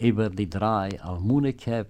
über die drei Almunike